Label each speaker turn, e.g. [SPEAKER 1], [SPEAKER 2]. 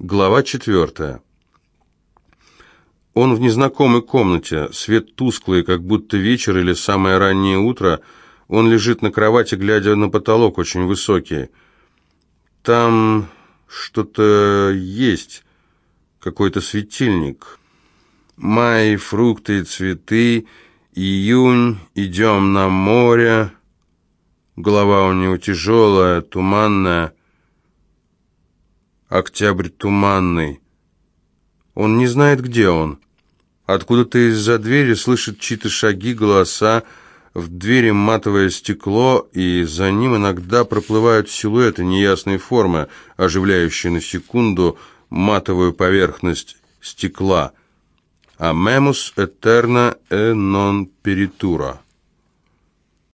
[SPEAKER 1] Глава четвертая. Он в незнакомой комнате, свет тусклый, как будто вечер или самое раннее утро. Он лежит на кровати, глядя на потолок, очень высокий. Там что-то есть, какой-то светильник. Май, фрукты и цветы, июнь, идем на море. Голова у него тяжелая, туманная. Октябрь туманный. Он не знает, где он. Откуда-то из-за двери слышит чьи-то шаги, голоса, в двери матовое стекло, и за ним иногда проплывают силуэты неясной формы, оживляющие на секунду матовую поверхность стекла. «Амемус этерна э нон перитура».